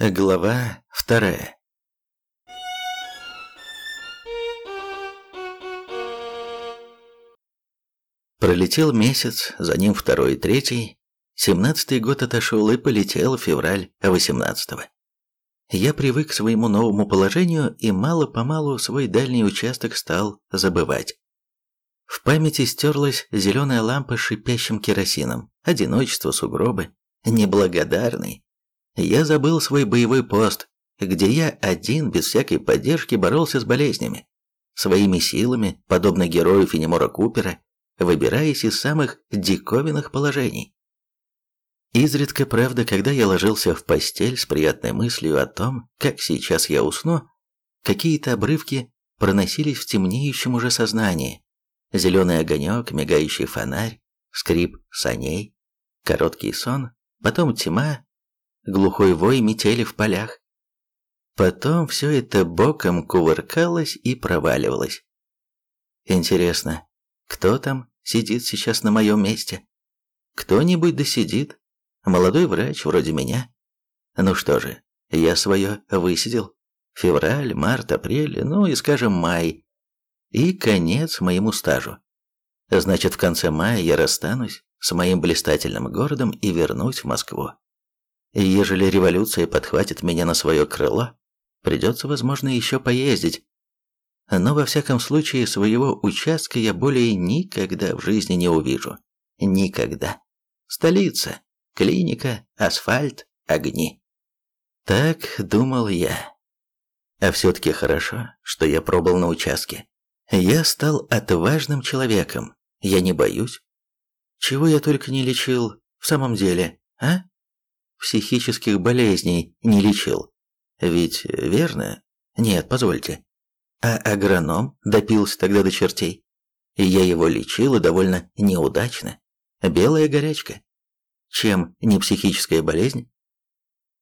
Глава вторая. Пролетел месяц, за ним второй, третий. Семнадцатый год отошел и полетел февраль восемнадцатого. Я привык к своему новому положению и мало-помалу свой дальний участок стал забывать. В памяти стерлась зеленая лампа с шипящим керосином, одиночество, сугробы, неблагодарный, я забыл свой боевой пост, где я один, без всякой поддержки, боролся с болезнями. Своими силами, подобно герою Фенемора Купера, выбираясь из самых диковинных положений. Изредка, правда, когда я ложился в постель с приятной мыслью о том, как сейчас я усну, какие-то обрывки проносились в темнеющем уже сознании. Зеленый огонек, мигающий фонарь, скрип саней, короткий сон, потом тьма, глухой вой метели в полях. Потом все это боком кувыркалось и проваливалось. Интересно, кто там сидит сейчас на моем месте? Кто-нибудь досидит? Молодой врач вроде меня. Ну что же, я свое высидел. Февраль, март, апрель, ну и, скажем, май. И конец моему стажу. Значит, в конце мая я расстанусь с моим блистательным городом и вернусь в Москву. Ежели революция подхватит меня на свое крыло, придется, возможно, еще поездить. Но во всяком случае своего участка я более никогда в жизни не увижу. Никогда. Столица, клиника, асфальт, огни. Так думал я. А все-таки хорошо, что я пробыл на участке. Я стал отважным человеком. Я не боюсь. Чего я только не лечил в самом деле, а? Психических болезней не лечил. Ведь верно? Нет, позвольте. А агроном допился тогда до чертей. Я его лечил и довольно неудачно. Белая горячка. Чем не психическая болезнь?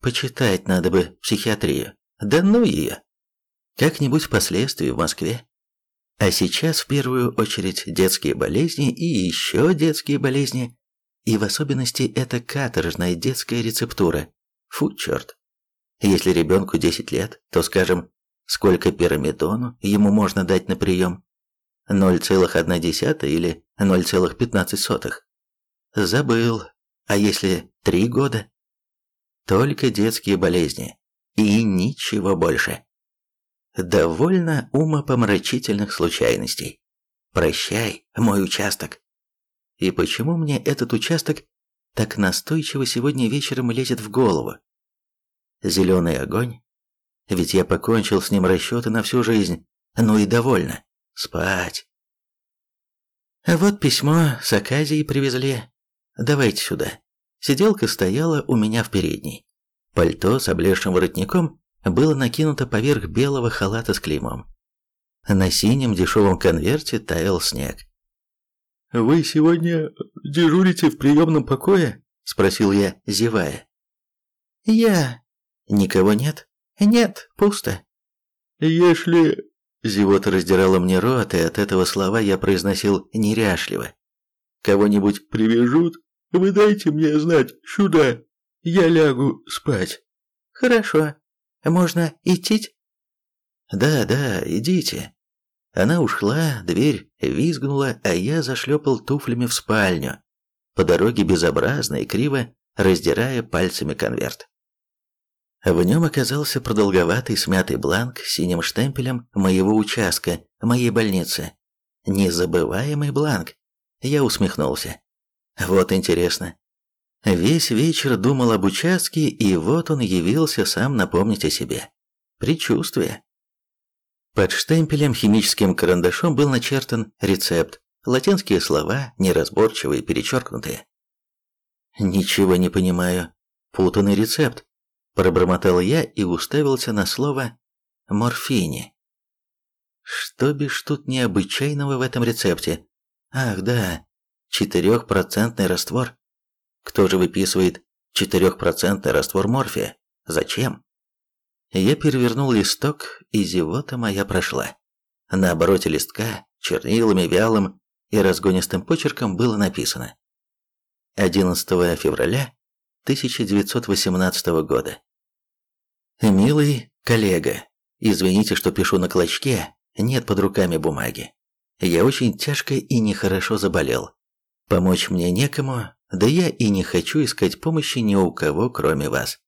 Почитать надо бы психиатрию. Да ну ее. Как-нибудь впоследствии в Москве. А сейчас в первую очередь детские болезни и еще детские болезни и в особенности это каторжная детская рецептура. Фу, черт. Если ребенку 10 лет, то, скажем, сколько пирамидону ему можно дать на прием? 0,1 или 0,15? Забыл. А если 3 года? Только детские болезни. И ничего больше. Довольно умопомрачительных случайностей. Прощай, мой участок. И почему мне этот участок так настойчиво сегодня вечером лезет в голову? Зеленый огонь? Ведь я покончил с ним расчеты на всю жизнь. Ну и довольно. Спать. Вот письмо с Аказией привезли. Давайте сюда. Сиделка стояла у меня в передней. Пальто с облезшим воротником было накинуто поверх белого халата с клеймом. На синем дешевом конверте таял снег. «Вы сегодня дежурите в приемном покое?» – спросил я, зевая. «Я...» «Никого нет?» «Нет, пусто». «Если...» Зевота раздирала мне рот, и от этого слова я произносил неряшливо. «Кого-нибудь привяжут? Вы дайте мне знать сюда. Я лягу спать». «Хорошо. Можно идти?» «Да, да, идите. Она ушла, дверь визгнула, а я зашлепал туфлями в спальню, по дороге безобразно и криво раздирая пальцами конверт. В нем оказался продолговатый смятый бланк с синим штемпелем моего участка, моей больницы. Незабываемый бланк. Я усмехнулся. Вот интересно. Весь вечер думал об участке, и вот он явился сам напомнить о себе. Предчувствие. Под штемпелем химическим карандашом был начертан рецепт, латинские слова, неразборчивые, перечеркнутые. «Ничего не понимаю. Путанный рецепт», – пробормотал я и уставился на слово «морфине». Что бишь тут необычайного в этом рецепте? Ах, да, четырехпроцентный раствор. Кто же выписывает четырехпроцентный раствор морфия? Зачем? Я перевернул листок, и зевота моя прошла. На обороте листка, чернилами вялым и разгонистым почерком было написано 11 февраля 1918 года. Милый коллега, извините, что пишу на клочке, нет под руками бумаги. Я очень тяжко и нехорошо заболел. Помочь мне некому, да я и не хочу искать помощи ни у кого, кроме вас.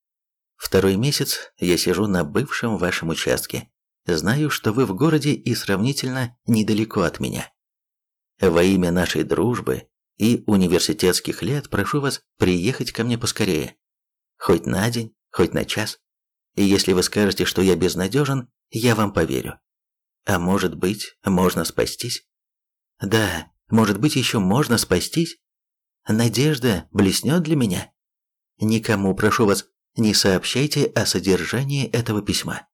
Второй месяц я сижу на бывшем вашем участке. Знаю, что вы в городе и сравнительно недалеко от меня. Во имя нашей дружбы и университетских лет прошу вас приехать ко мне поскорее. Хоть на день, хоть на час. И если вы скажете, что я безнадежен, я вам поверю. А может быть, можно спастись? Да, может быть, еще можно спастись? Надежда блеснет для меня? Никому, прошу вас, не сообщайте о содержании этого письма.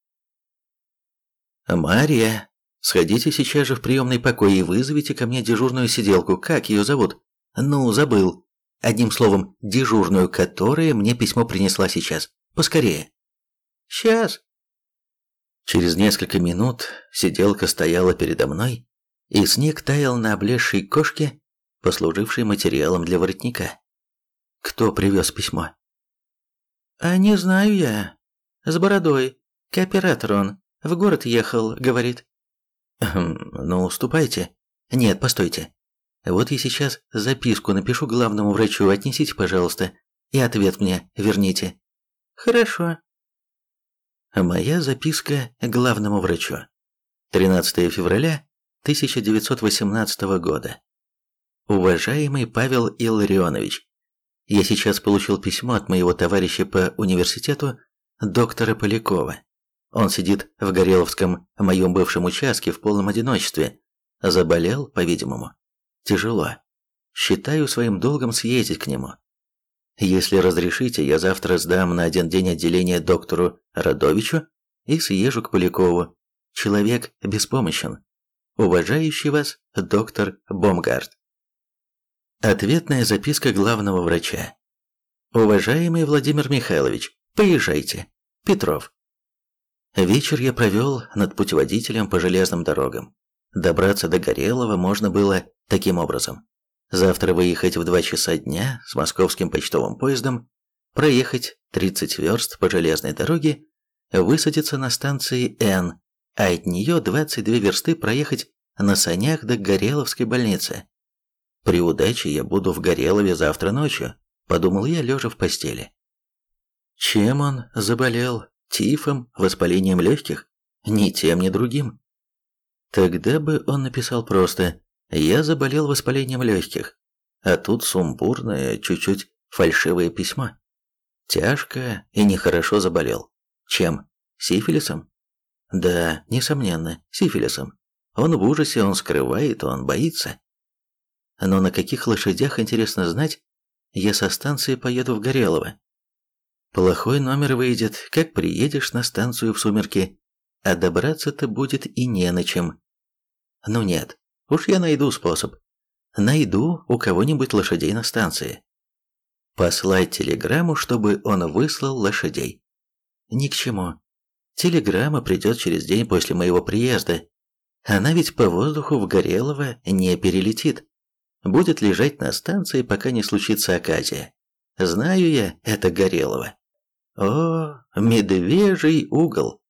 Мария, сходите сейчас же в приемный покой и вызовите ко мне дежурную сиделку. Как ее зовут? Ну, забыл. Одним словом, дежурную, которая мне письмо принесла сейчас. Поскорее. Сейчас. Через несколько минут сиделка стояла передо мной, и снег таял на облезшей кошке, послужившей материалом для воротника. Кто привез письмо? А не знаю я. С бородой. Кооператор он. В город ехал, говорит. Хм, ну, уступайте. Нет, постойте. Вот я сейчас записку напишу главному врачу, отнесите, пожалуйста, и ответ мне верните. Хорошо. Моя записка главному врачу. 13 февраля 1918 года. Уважаемый Павел Илларионович, я сейчас получил письмо от моего товарища по университету, доктора Полякова. Он сидит в Гореловском, моем бывшем участке, в полном одиночестве. Заболел, по-видимому. Тяжело. Считаю своим долгом съездить к нему. Если разрешите, я завтра сдам на один день отделение доктору Радовичу и съезжу к Полякову. Человек беспомощен. Уважающий вас доктор Бомгард. Ответная записка главного врача. Уважаемый Владимир Михайлович, поезжайте. Петров. Вечер я провел над путеводителем по железным дорогам. Добраться до Горелого можно было таким образом. Завтра выехать в 2 часа дня с московским почтовым поездом, проехать 30 верст по железной дороге, высадиться на станции Н, а от нее 22 версты проехать на санях до Гореловской больницы. При удаче я буду в Горелове завтра ночью, подумал я, лежа в постели. Чем он заболел? Тифом, воспалением легких? Ни тем, ни другим. Тогда бы он написал просто я заболел воспалением легких, а тут сумбурное, чуть-чуть фальшивое письмо. Тяжко и нехорошо заболел. Чем? Сифилисом? Да, несомненно, сифилисом. Он в ужасе, он скрывает, он боится. Но на каких лошадях, интересно знать, я со станции поеду в Горелово. Плохой номер выйдет, как приедешь на станцию в сумерки, а добраться-то будет и не на чем. Ну нет, Уж я найду способ. Найду у кого-нибудь лошадей на станции. Послать телеграмму, чтобы он выслал лошадей. Ни к чему. Телеграмма придет через день после моего приезда. Она ведь по воздуху в Горелово не перелетит. Будет лежать на станции, пока не случится оказия. Знаю я это Горелово. О, медвежий угол.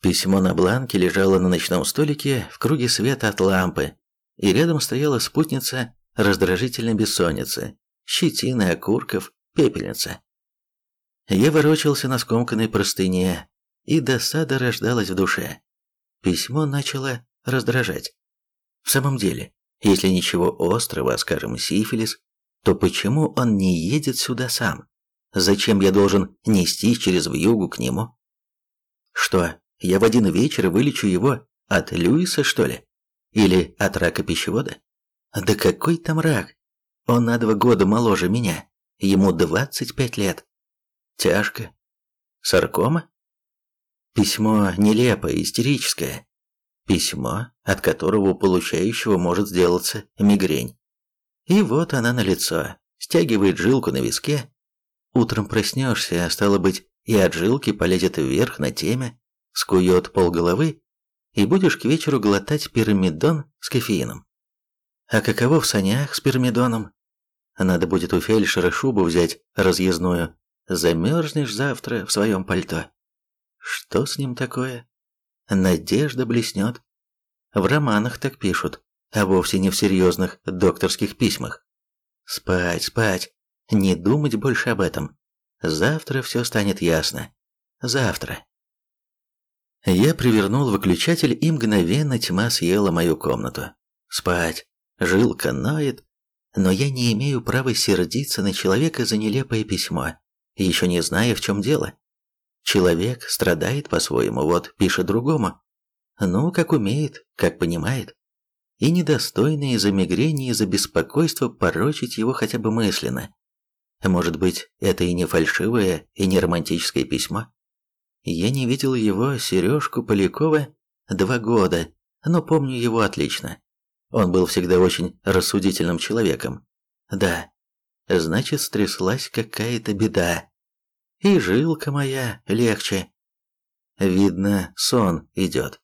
Письмо на бланке лежало на ночном столике в круге света от лампы, и рядом стояла спутница раздражительной бессонницы, щетины, окурков, пепельница. Я ворочался на скомканной простыне, и досада рождалась в душе. Письмо начало раздражать. В самом деле, если ничего острого, скажем, сифилис, то почему он не едет сюда сам? Зачем я должен нести через вьюгу к нему? Что, я в один вечер вылечу его от Льюиса, что ли? Или от рака пищевода? Да какой там рак? Он на два года моложе меня. Ему 25 лет. Тяжко. Саркома? Письмо нелепое, истерическое. Письмо, от которого у получающего может сделаться мигрень. И вот она на лицо, стягивает жилку на виске. Утром проснешься, а стало быть, и от жилки полезет вверх на темя, скует полголовы, и будешь к вечеру глотать пирамидон с кофеином. А каково в санях с пирамидоном? Надо будет у фельдшера шубу взять разъездную. Замерзнешь завтра в своем пальто. Что с ним такое? Надежда блеснет. В романах так пишут, а вовсе не в серьезных докторских письмах. Спать, спать, не думать больше об этом. Завтра все станет ясно. Завтра. Я привернул выключатель, и мгновенно тьма съела мою комнату. Спать. Жилка ноет, но я не имею права сердиться на человека за нелепое письмо, еще не зная, в чем дело. Человек страдает по-своему, вот пишет другому. Ну, как умеет, как понимает. И недостойно из-за мигрени, из-за беспокойства порочить его хотя бы мысленно. Может быть, это и не фальшивое, и не романтическое письмо. Я не видел его, Сережку Полякова, два года, но помню его отлично. Он был всегда очень рассудительным человеком. Да, значит, стряслась какая-то беда. И жилка моя легче. Видно, сон идет.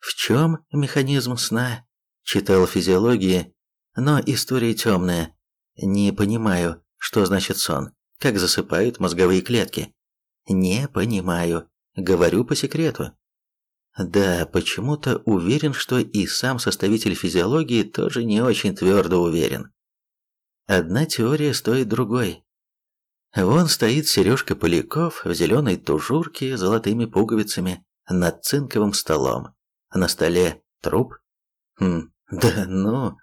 В чем механизм сна? Читал физиологии, но история темная. Не понимаю, что значит сон, как засыпают мозговые клетки. Не понимаю, говорю по секрету. Да, почему-то уверен, что и сам составитель физиологии тоже не очень твердо уверен. Одна теория стоит другой. Вон стоит Сережка Поляков в зеленой тужурке с золотыми пуговицами над цинковым столом. На столе труп. Хм, да ну,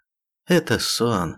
это сон.